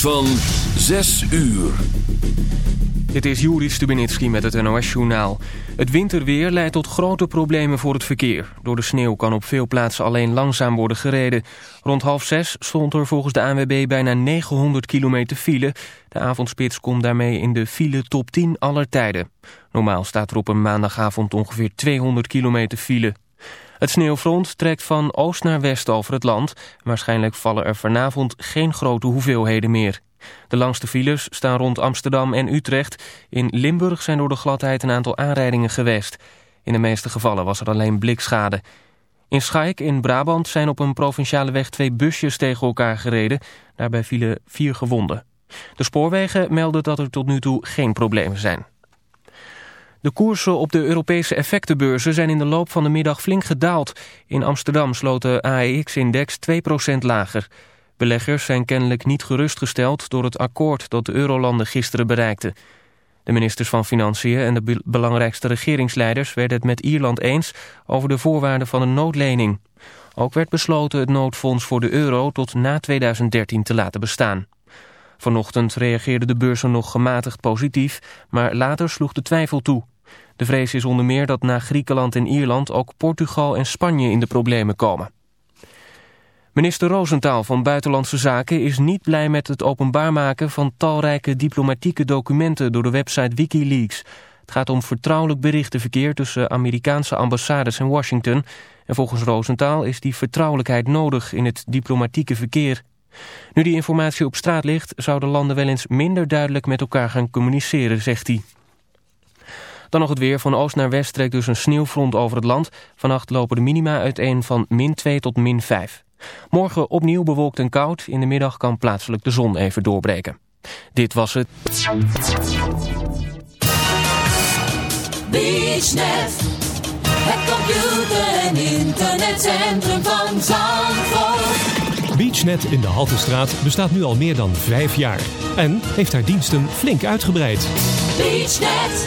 van 6 uur. Dit is Juri Stubenitski met het NOS-journaal. Het winterweer leidt tot grote problemen voor het verkeer. Door de sneeuw kan op veel plaatsen alleen langzaam worden gereden. Rond half zes stond er volgens de ANWB bijna 900 kilometer file. De avondspits komt daarmee in de file top 10 aller tijden. Normaal staat er op een maandagavond ongeveer 200 kilometer file. Het sneeuwfront trekt van oost naar west over het land. Waarschijnlijk vallen er vanavond geen grote hoeveelheden meer. De langste files staan rond Amsterdam en Utrecht. In Limburg zijn door de gladheid een aantal aanrijdingen geweest. In de meeste gevallen was er alleen blikschade. In Schaik in Brabant zijn op een provinciale weg twee busjes tegen elkaar gereden. Daarbij vielen vier gewonden. De spoorwegen melden dat er tot nu toe geen problemen zijn. De koersen op de Europese effectenbeurzen zijn in de loop van de middag flink gedaald. In Amsterdam sloot de AEX-index 2% lager. Beleggers zijn kennelijk niet gerustgesteld door het akkoord dat de eurolanden gisteren bereikten. De ministers van Financiën en de belangrijkste regeringsleiders werden het met Ierland eens over de voorwaarden van een noodlening. Ook werd besloten het noodfonds voor de euro tot na 2013 te laten bestaan. Vanochtend reageerden de beurzen nog gematigd positief, maar later sloeg de twijfel toe. De vrees is onder meer dat na Griekenland en Ierland ook Portugal en Spanje in de problemen komen. Minister Roosentaal van Buitenlandse Zaken is niet blij met het openbaar maken van talrijke diplomatieke documenten door de website Wikileaks. Het gaat om vertrouwelijk berichtenverkeer tussen Amerikaanse ambassades in Washington. En volgens Roosentaal is die vertrouwelijkheid nodig in het diplomatieke verkeer. Nu die informatie op straat ligt, zouden landen wel eens minder duidelijk met elkaar gaan communiceren, zegt hij. Dan nog het weer. Van oost naar west trekt dus een sneeuwfront over het land. Vannacht lopen de minima uiteen van min 2 tot min 5. Morgen opnieuw bewolkt en koud. In de middag kan plaatselijk de zon even doorbreken. Dit was het. BeachNet, het computer- en internetcentrum van Zandvoort. BeachNet in de Haltestraat bestaat nu al meer dan vijf jaar. En heeft haar diensten flink uitgebreid. BeachNet,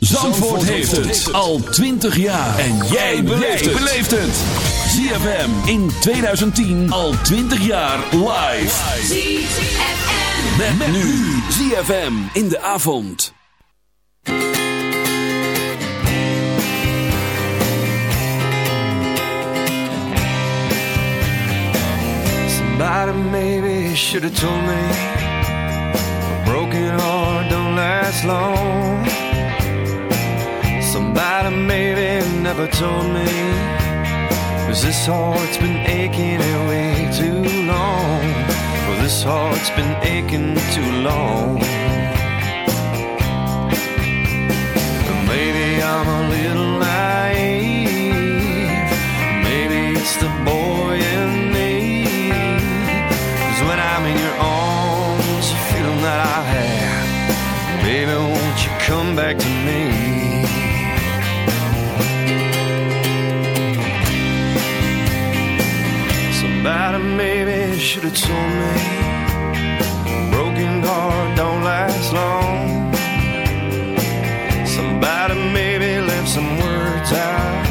Zandvoort heeft het al 20 jaar. En jij beleeft het. ZFM in 2010 al 20 jaar live. ZFM. Met, met nu ZFM in de avond. Somebody maybe should have told me a broken heart don't last long. Somebody maybe never told me. Is this heart's been aching way too long? Well, this heart's been aching too long. Maybe I'm a little naive. Maybe it's the boy in me. Cause when I'm in your arms, the feeling that I have. Baby, won't you come back to me? Should have told me. Broken heart don't last long. Somebody maybe left some words out.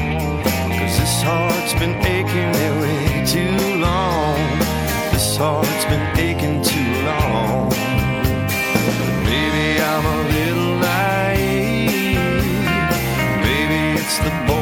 Cause this heart's been aching way too long. This heart's been aching too long. Maybe I'm a little naive. Maybe it's the boy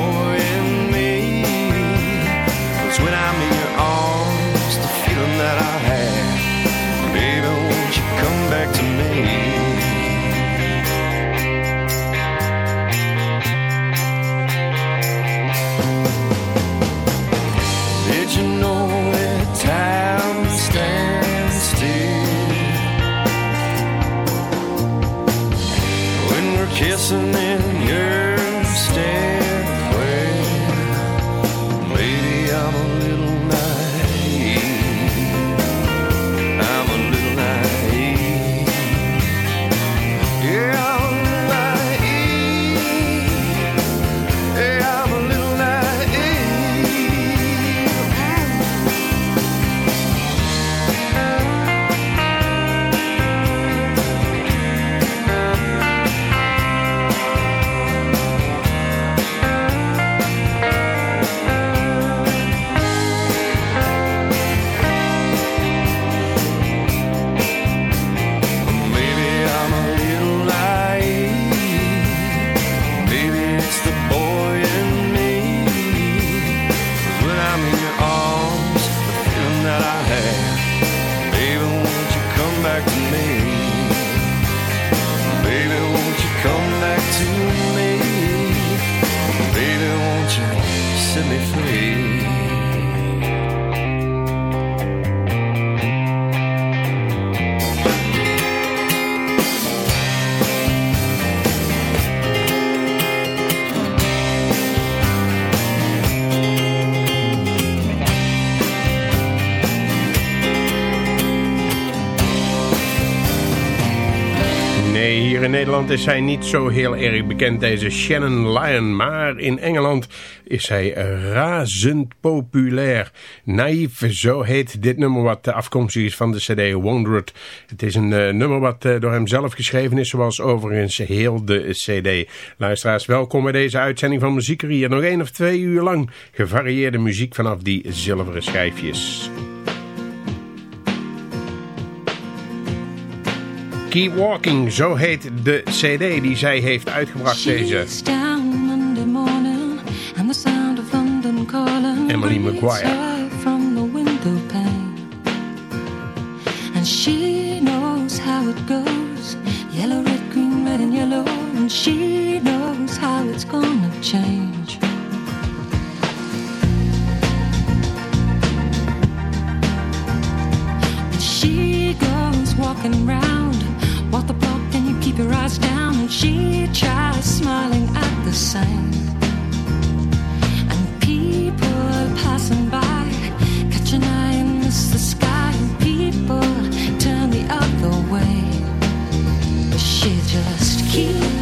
in Nederland is zij niet zo heel erg bekend, deze Shannon Lyon. Maar in Engeland is zij razend populair. Naïef, zo heet dit nummer wat afkomstig is van de cd Wondered. Het is een eh, nummer wat eh, door hem zelf geschreven is, zoals overigens heel de cd. Luisteraars, welkom bij deze uitzending van Muziekerie. Nog één of twee uur lang gevarieerde muziek vanaf die zilveren schijfjes. Keep Walking, zo heet de cd die zij heeft uitgebracht, deze Emily Maguire. And she knows how it goes. Yellow, red, green, red and yellow. And she knows how it's gonna change. And she goes walking round, walk the block and you keep your eyes down. And she tries smiling at the same. And people passing by catch an eye and miss the sky. And people turn the other way. But she just keep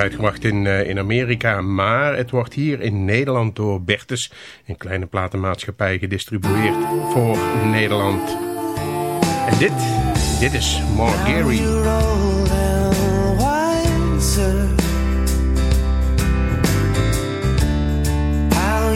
uitgebracht in, eh, in Amerika, maar het wordt hier in Nederland door Bertus, een kleine platenmaatschappij, gedistribueerd voor Nederland. En dit, dit is wiser. How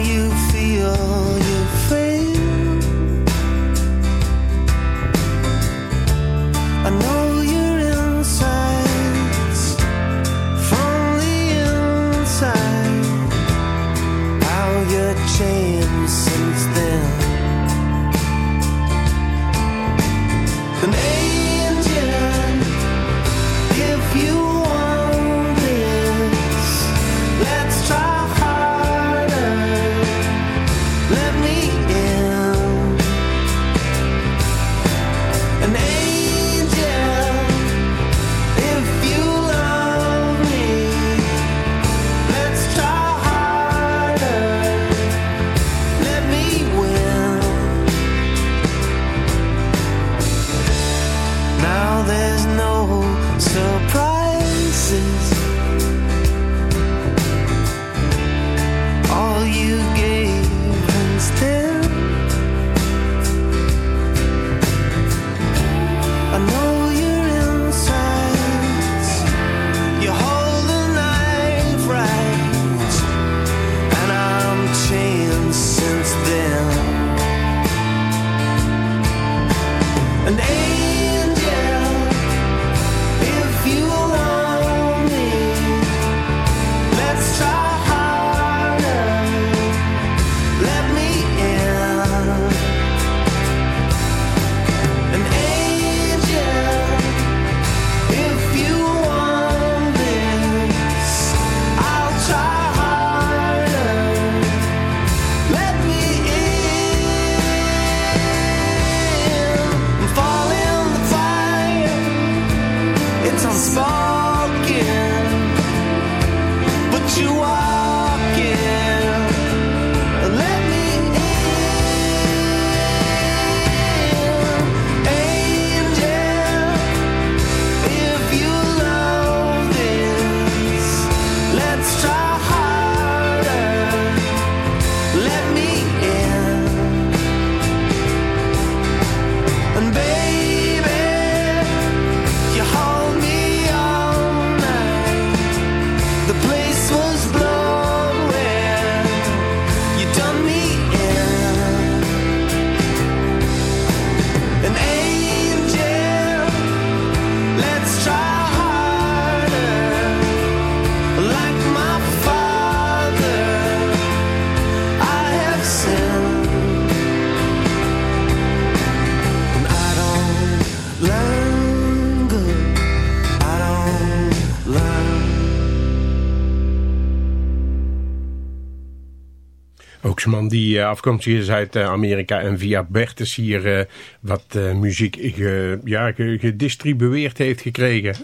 die eh, afkomstig is uit eh, Amerika en via Bertus hier eh, wat muziek ge- ja, ge- gedistribueerd heeft gekregen.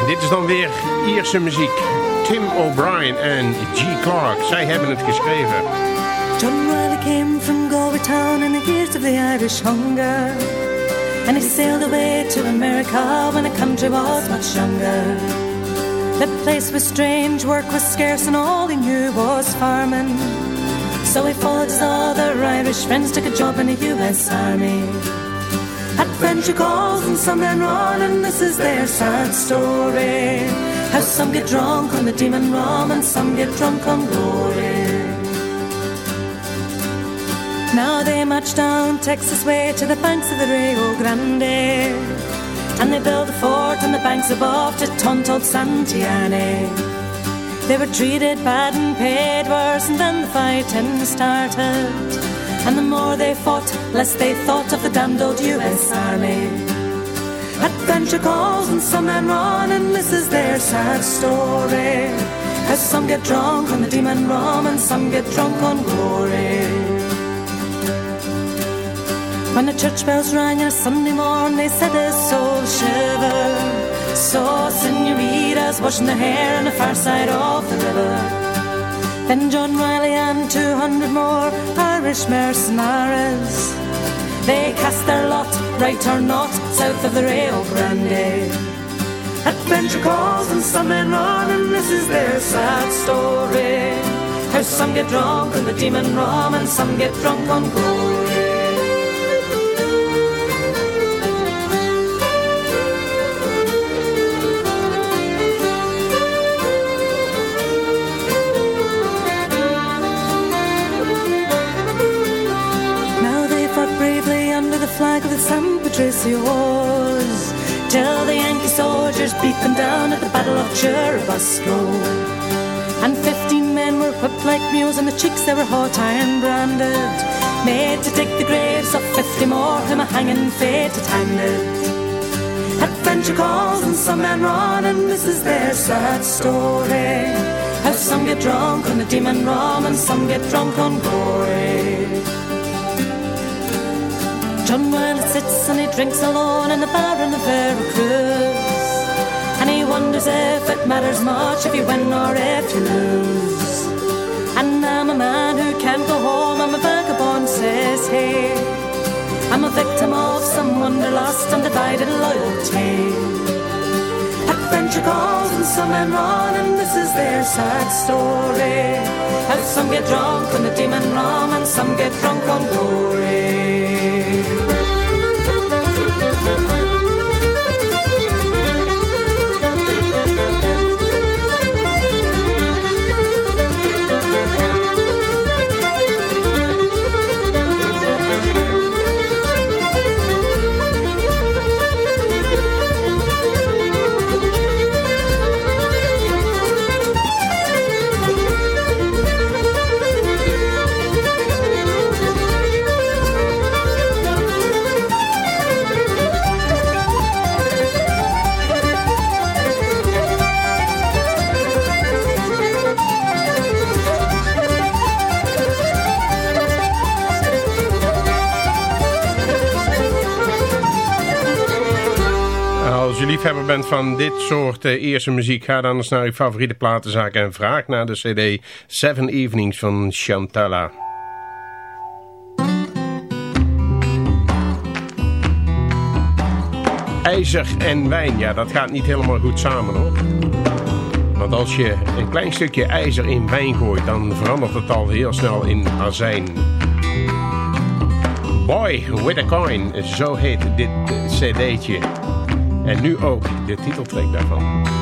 En dit is dan weer Ierse muziek. Tim O'Brien en G. Clark, zij hebben het geschreven. John Riley came from town in the years of the Irish hunger. And he sailed away to America when the country was much younger. The place was strange, work was scarce, and all he knew was farming. So he followed his other Irish friends, took a job in the US Army. Friends calls and some men run, and this is their sad story. How some get drunk on the demon rum, and some get drunk on glory. Now they march down Texas way to the banks of the Rio Grande. And they build a fort on the banks above to taunt old Santiane. They were treated bad and paid worse, and then the fighting started. And the more they fought, less they thought of the damned old US Army. Adventure calls and some men run, and this is their sad story. As some get drunk on the demon rum, and some get drunk on glory. When the church bells rang on a Sunday morn, they said a soul shiver. Saw senoritas washing their hair on the far side of the river. Then John Riley and 200 more Irish mercenaries. They cast their lot, right or not, south of the Rio Grande. Adventure calls and some men run, and this is their sad story. How some get drunk on the demon rum, and some get drunk on glory. Till the Yankee soldiers beat them down at the Battle of Churubusco. And fifteen men were whipped like mules and the cheeks they were hot iron branded Made to dig the graves of fifty more whom a hanging fate had handed. Adventure calls and some men run and this is their sad story. How some get drunk on the demon rum and some get drunk on glory John Wiley sits and he drinks alone in the bar in the Veracruz. And he wonders if it matters much if you win or if you lose. And I'm a man who can't go home, I'm a vagabond, says he. I'm a victim of some wanderlust, undivided loyalty. Adventure calls and some men run, and this is their sad story. How some get drunk on the demon rum, and some get drunk on glory. Liefhebber bent van dit soort uh, eerste muziek, ga dan eens naar je favoriete platenzaak en vraag naar de cd Seven Evenings van Chantala. IJzer en wijn, ja dat gaat niet helemaal goed samen hoor. Want als je een klein stukje ijzer in wijn gooit, dan verandert het al heel snel in azijn. Boy with a coin, zo heet dit cd'tje. En nu ook de titeltrack daarvan.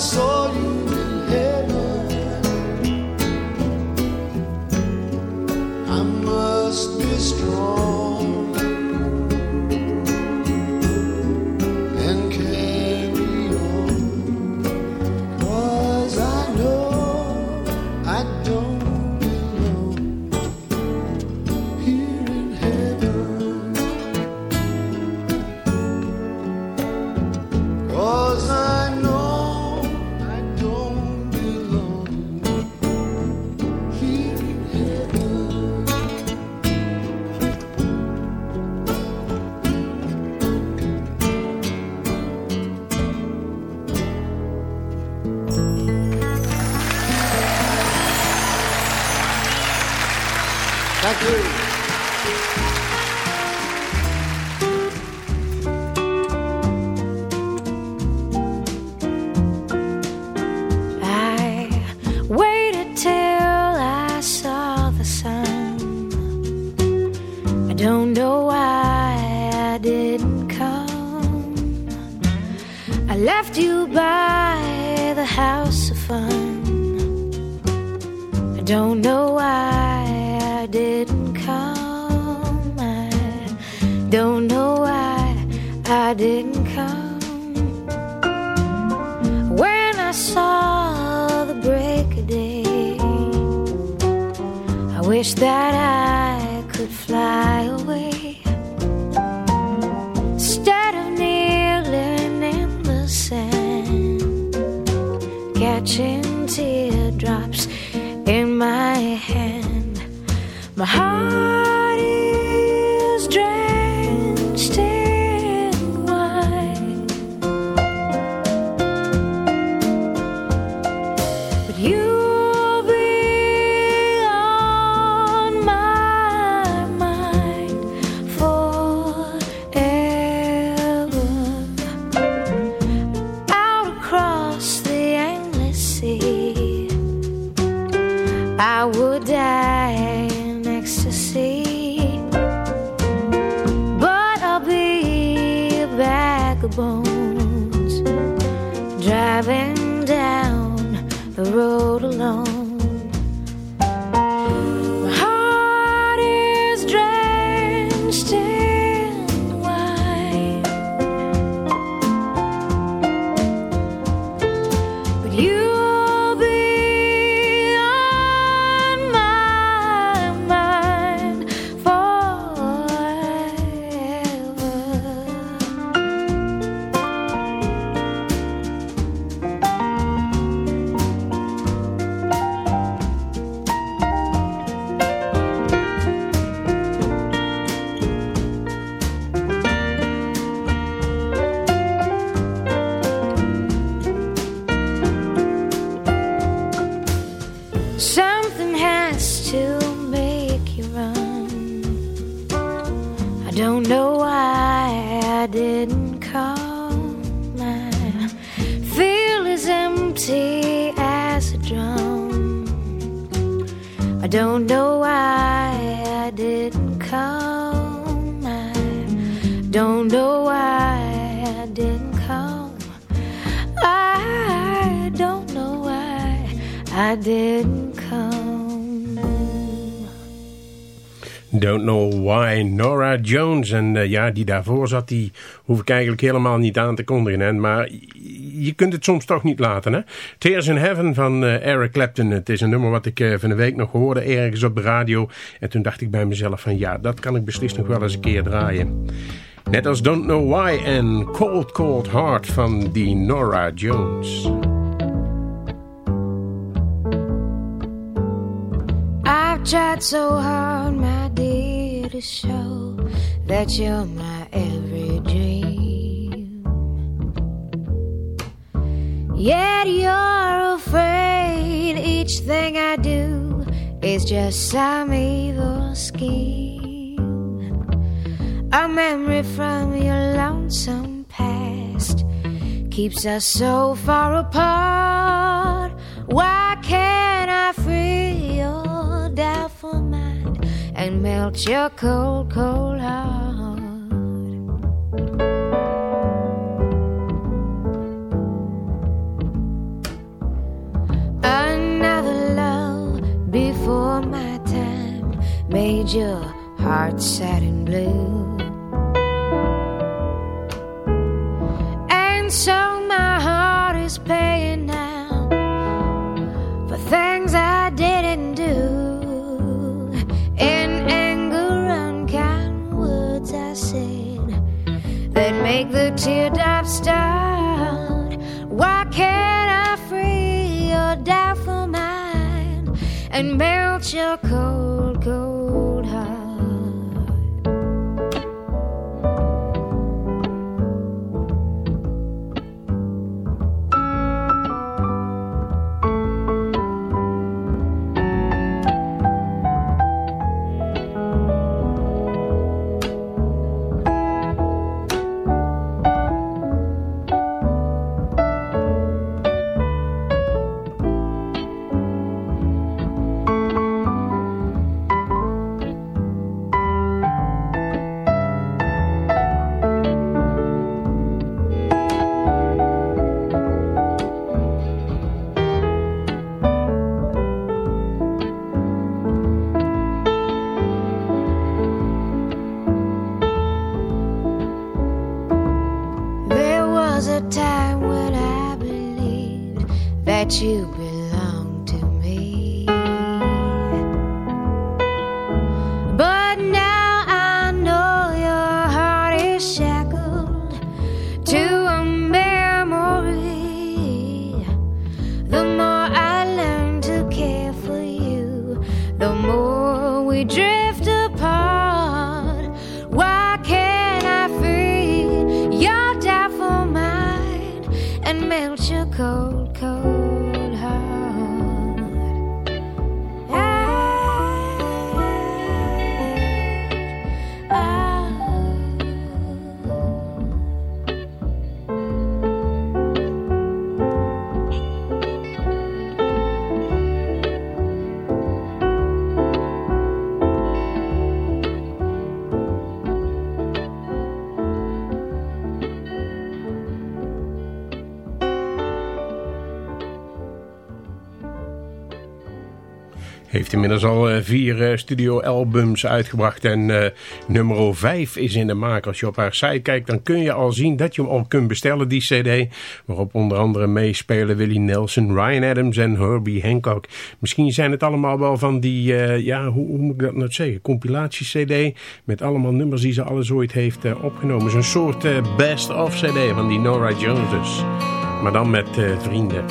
azul I come. Don't Know Why, Nora Jones. En eh, ja, die daarvoor zat, die hoef ik eigenlijk helemaal niet aan te kondigen. Hè? Maar je kunt het soms toch niet laten. Hè? Tears in Heaven van eh, Eric Clapton. Het is een nummer wat ik eh, van de week nog hoorde ergens op de radio. En toen dacht ik bij mezelf van ja, dat kan ik beslist nog wel eens een keer draaien. Net als Don't Know Why en Cold Cold Heart van die Nora Jones. Tried so hard, my dear, to show that you're my every dream. Yet you're afraid each thing I do is just some evil scheme. A memory from your lonesome past keeps us so far apart. Why can't I free your doubtful mind and melt your cold, cold heart? Another love before my time made your heart sad and blue. And so my heart is paying now for things I didn't do. In anger, unkind words I said that make the teardrops start. Why can't I free your doubtful mind and melt your cold, cold Heeft inmiddels al eh, vier eh, studioalbums uitgebracht en eh, nummer 5 is in de maak. Als je op haar site kijkt, dan kun je al zien dat je hem al kunt bestellen, die cd. Waarop onder andere meespelen Willie Nelson, Ryan Adams en Herbie Hancock. Misschien zijn het allemaal wel van die, ja, hoe, hoe moet ik dat nou zeggen, compilatie-cd. Met allemaal nummers die ze alles ooit heeft eh, opgenomen. Zo'n soort best-of cd van die Nora Jones dus. Maar dan met vrienden.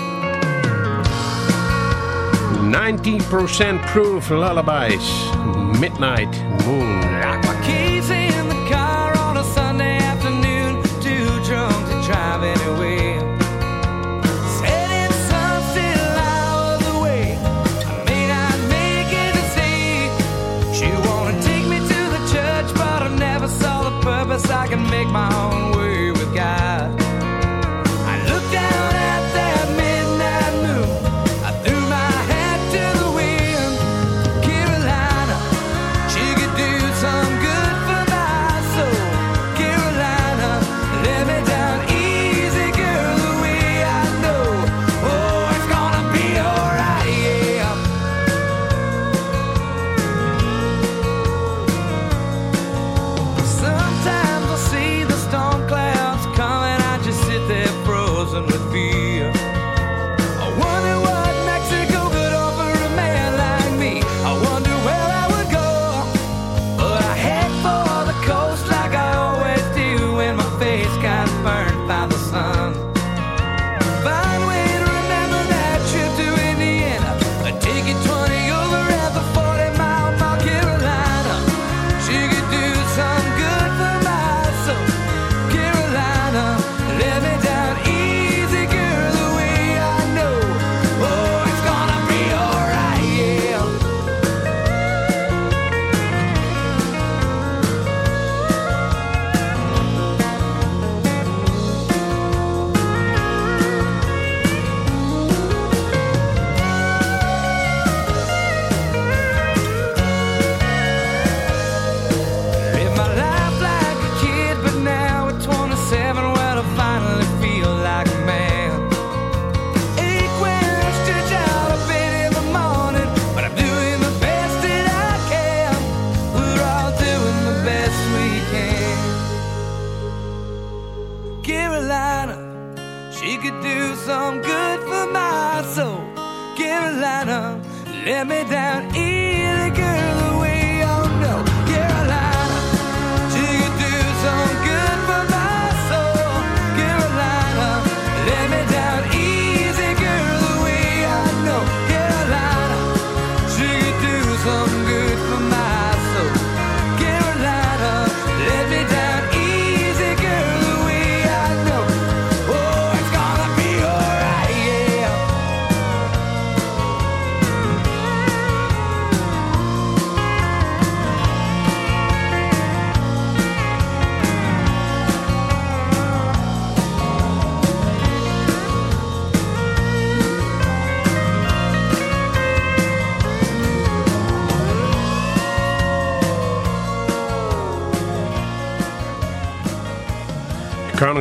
90% Proof Lullabies. Midnight Moon. Lock my keys in the car on a Sunday afternoon. Too drunk to drive anywhere. Said it's some still hours away. I may not make it to see. She wanna take me to the church, but I never saw the purpose. I can make my own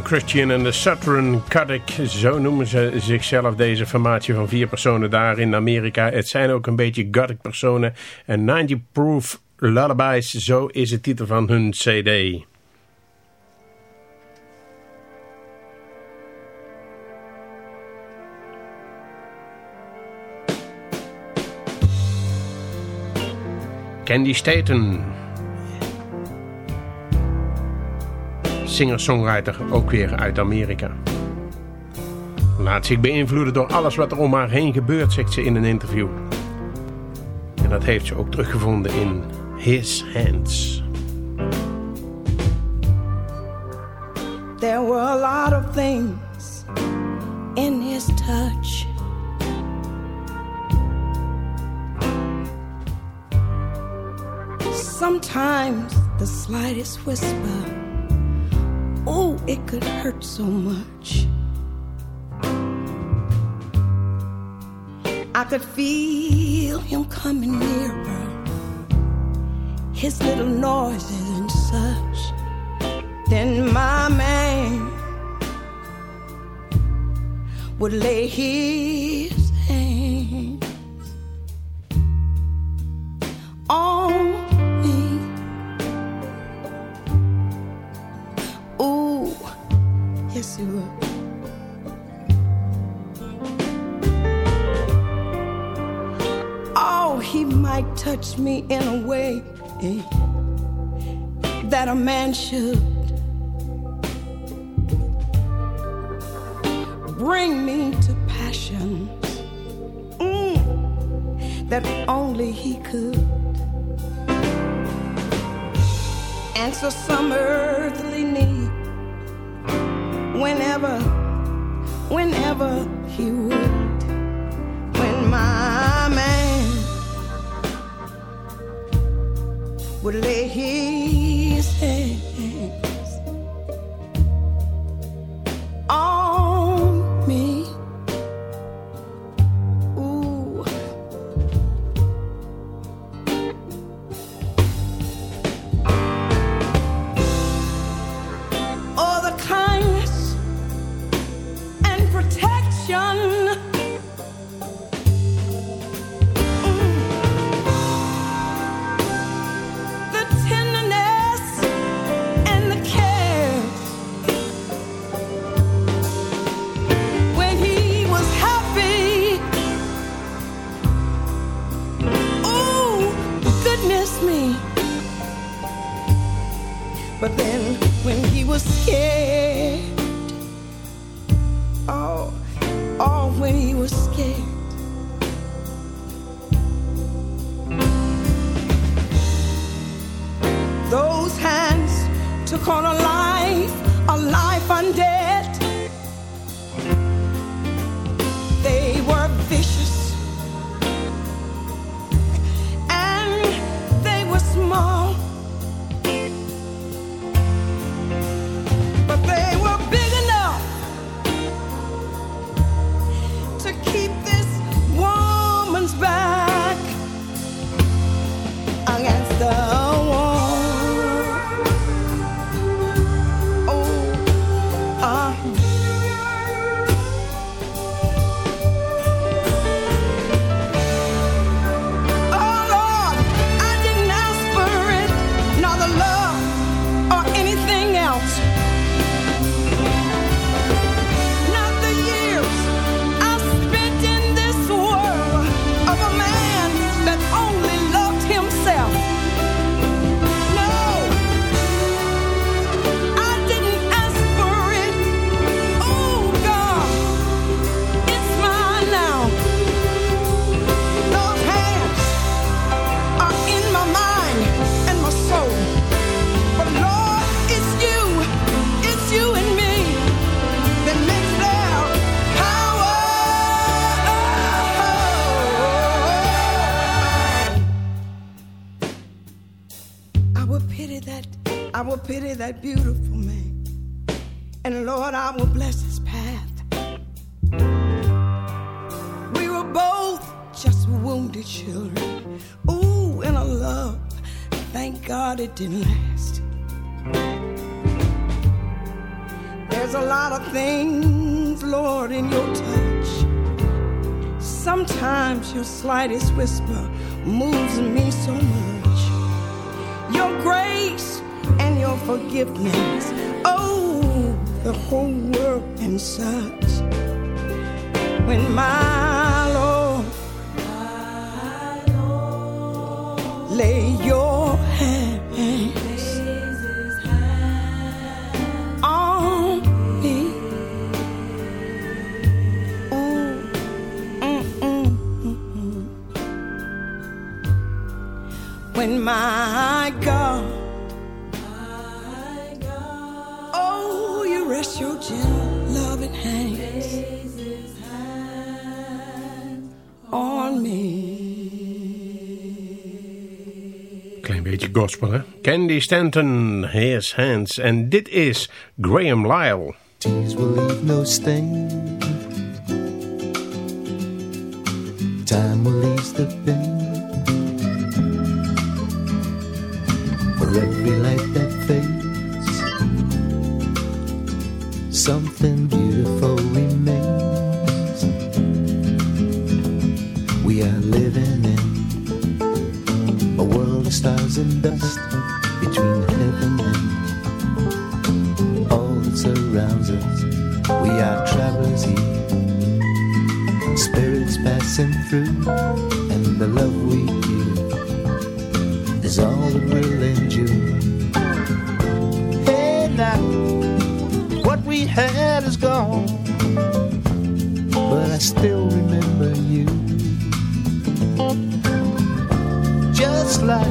Christian en de Southern Cadic, zo noemen ze zichzelf, deze formatie van vier personen daar in Amerika. Het zijn ook een beetje Gothic personen. En 90 Proof Lullabies, zo is de titel van hun cd. Candy Staten. Singer-songwriter, ook weer uit Amerika. Laat zich beïnvloeden door alles wat er om haar heen gebeurt, zegt ze in een interview. En dat heeft ze ook teruggevonden in His Hands. There were a lot of things in his touch. Sometimes the slightest whisper, oh, it could hurt so much. I could feel him coming nearer, his little noises and such. Then my man would lay his hands on Ooh, yes, he would. Oh, he might touch me in a way eh, that a man should. Bring me to passions mm, that only he could. Answer some earthly whenever, whenever he would. When my man would lay his hands my God, oh, you rest your gentle, loving hands on me. Klein beetje gospel, hè? Candy Stanton, His Hands. En dit is Graham Lyle. Tears will leave no stain. Time will ease the pain. For every light that fades, something beautiful remains. We are living in a world of stars and dust between heaven and all that surrounds us. We are travelers here, spirits passing through, we had is gone, but I still remember you. Just like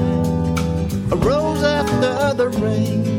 a rose after the rain.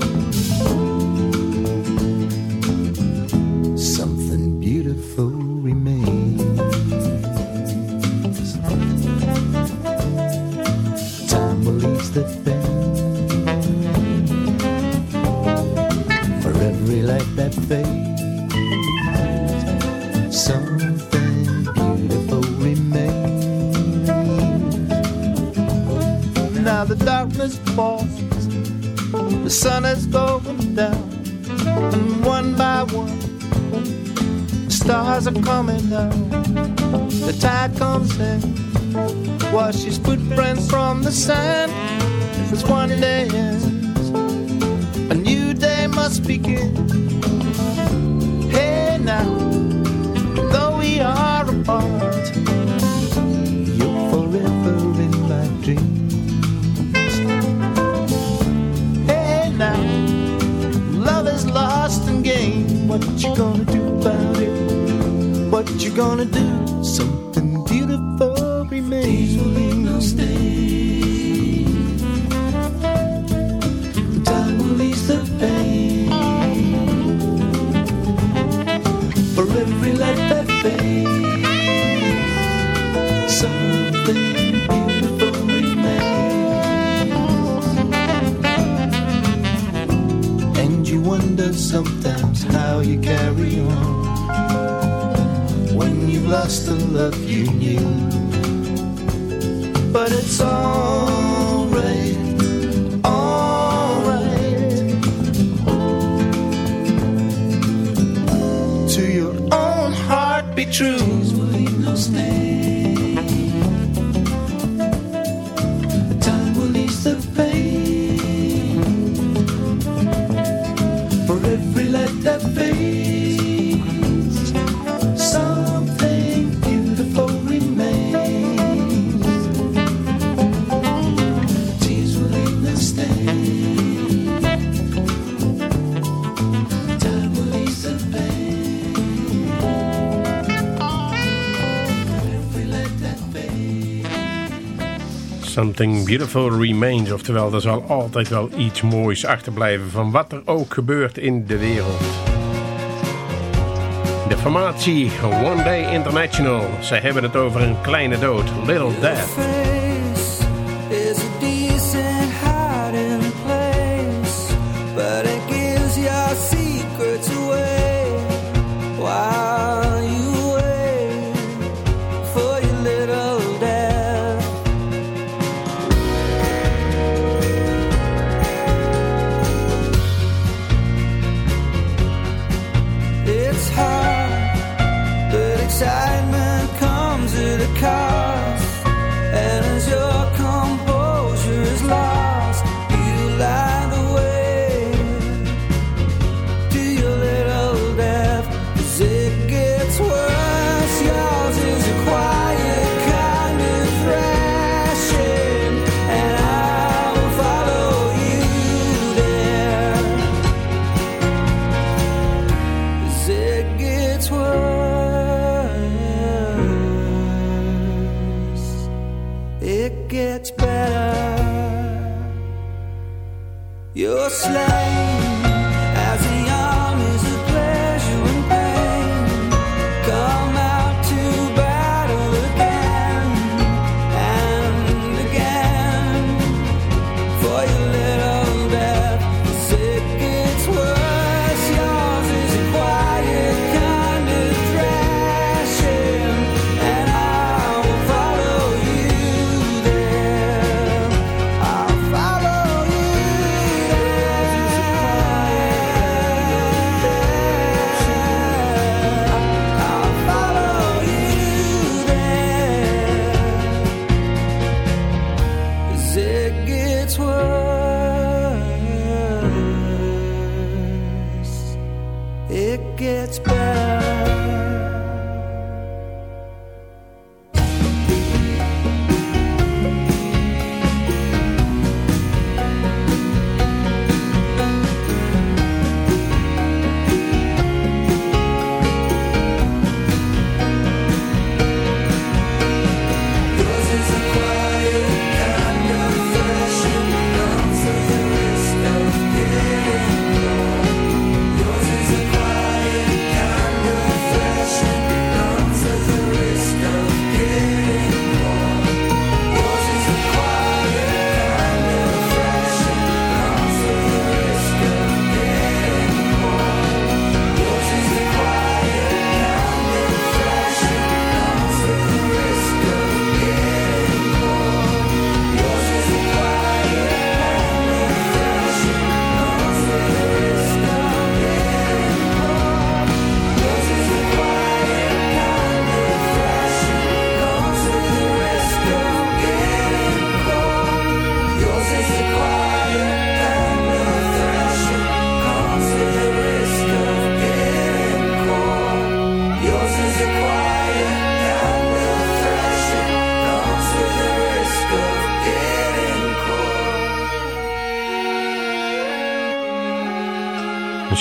Stars are coming down. The tide comes in, washes footprints from the sand. As one day ends, a new day must begin. Hey now, though we are apart, you're forever in my dreams. Hey now, love is lost and gained. What you gonna? What you gonna do? Something beautiful remains. stain. Time will ease the pain. For every light that fades, something beautiful remains. And you wonder sometimes how you carry on lost the love you knew. But it's alright, Something Beautiful Remains. Oftewel, er zal altijd wel iets moois achterblijven van wat er ook gebeurt in de wereld. De formatie One Day International. Zij hebben het over een kleine dood. Little Death.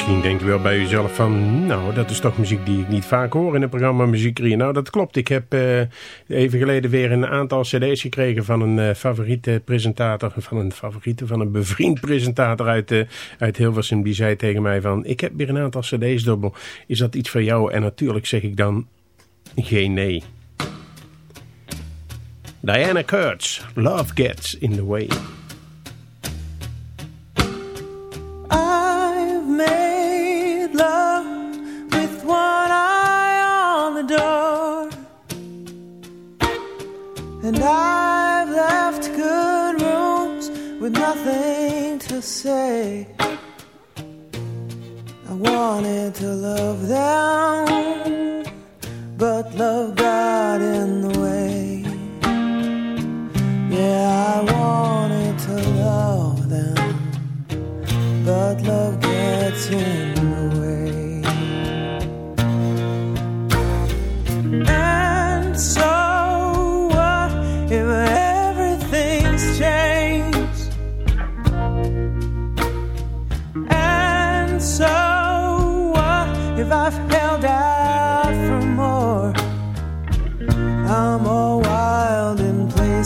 Misschien denkt je wel bij jezelf van... nou, dat is toch muziek die ik niet vaak hoor in het programma Muziek Nou, dat klopt. Ik heb eh, even geleden weer een aantal cd's gekregen... van een eh, favoriete presentator... van een favoriete, van een bevriend presentator uit, uh, Hilversum... die zei tegen mij van... ik heb weer een aantal cd's dubbel. Is dat iets voor jou? En natuurlijk zeg ik dan... geen nee. Diana Kurtz, Love Gets in the Way. And I've left good rooms with nothing to say. I wanted to love them, but love got in the way. Yeah, I wanted to love them, but love.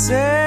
say.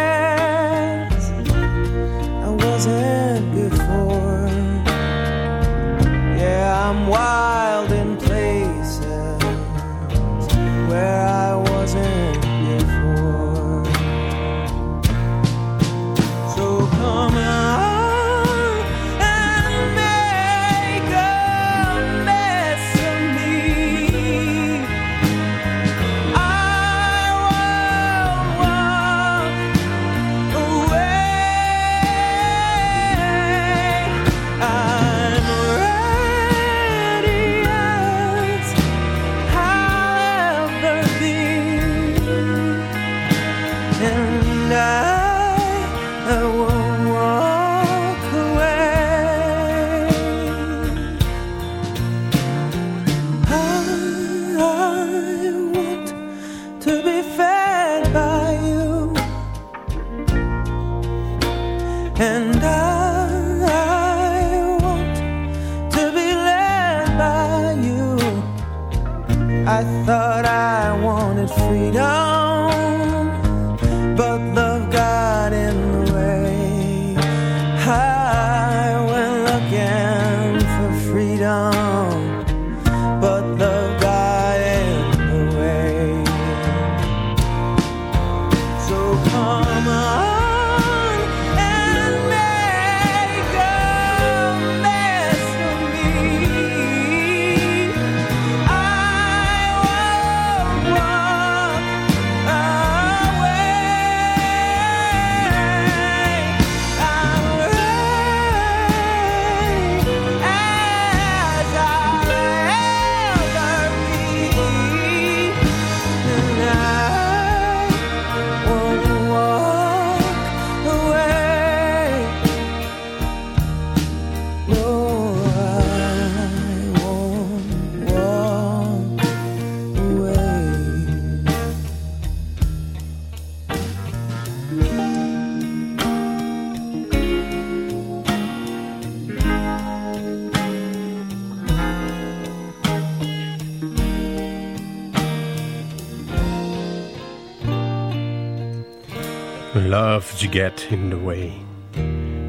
Get in the Way.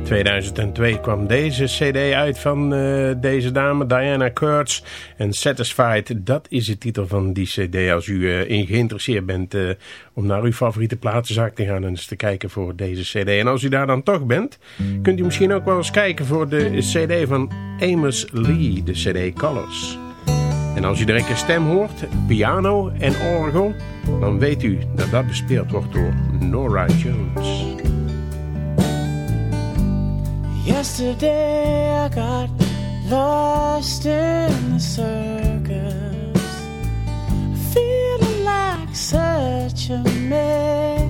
2002 kwam deze cd uit van uh, deze dame, Diana Kurtz. En Satisfied, dat is de titel van die cd. Als u uh, in geïnteresseerd bent uh, om naar uw favoriete platenzaak te gaan en eens te kijken voor deze cd. En als u daar dan toch bent, kunt u misschien ook wel eens kijken voor de cd van Amos Lee, de cd Colors. En als u direct een stem hoort, piano en orgel, dan weet u dat dat bespeeld wordt door Nora Jones. Yesterday I got lost in the circus, feeling like such a mess.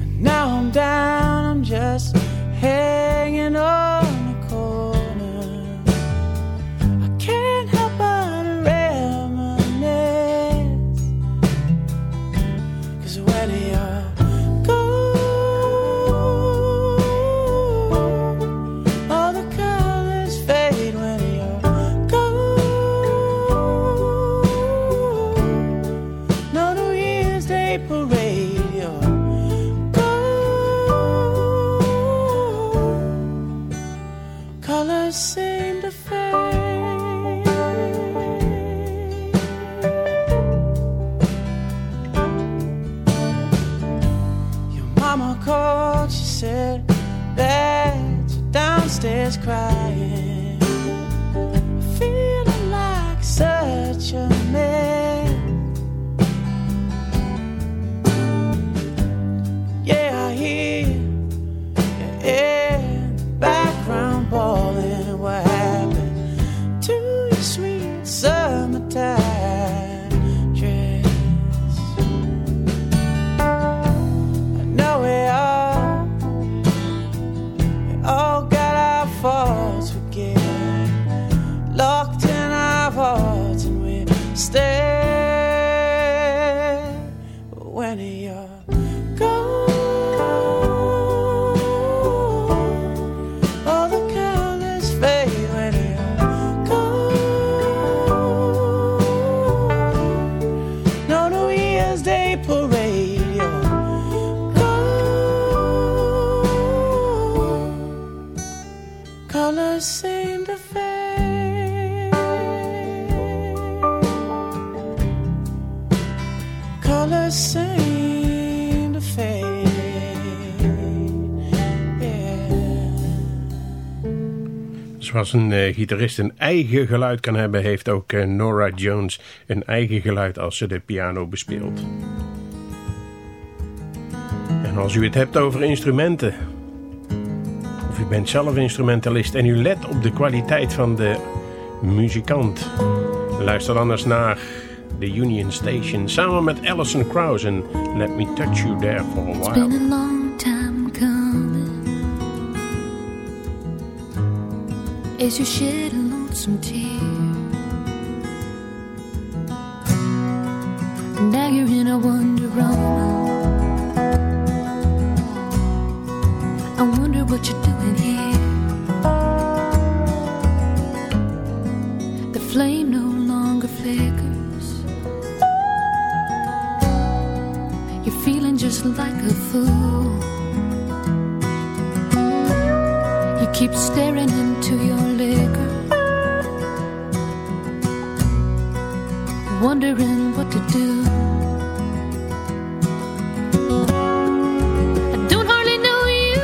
And now I'm down, I'm just hanging on Zoals een uh, gitarist een eigen geluid kan hebben, heeft ook uh, Nora Jones een eigen geluid als ze de piano bespeelt. En als u het hebt over instrumenten, of u bent zelf instrumentalist en u let op de kwaliteit van de muzikant, luister dan eens naar de Union Station samen met Alison Krauss en Let Me Touch You There for a While. As you shed a lonesome tear. Now you're in a wonderama I wonder what you're doing here. The flame no longer flickers. You're feeling just like a fool. Keep staring into your liquor, wondering what to do. I don't hardly know you,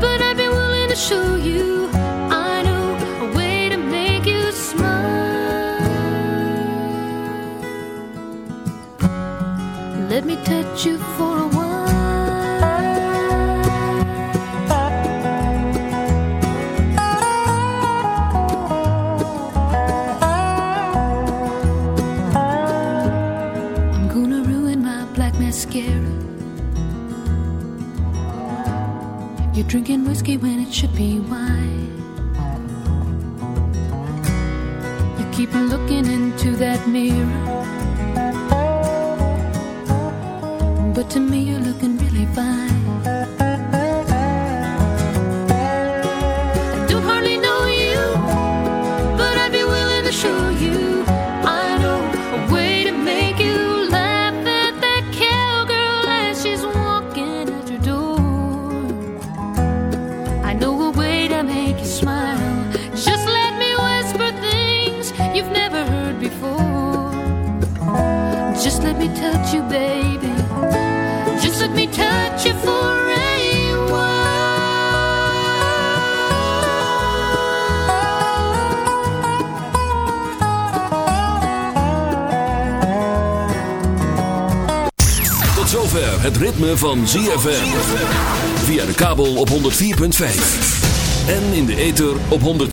but I'd be willing to show you. I know a way to make you smile. Let me touch you for drinking whiskey when it should be wine. You keep looking into that mirror. But to me, you're looking really fine. baby. Just let me touch you for a while. Tot zover het ritme van ZFM. Via de kabel op 104.5. En in de ether op 100.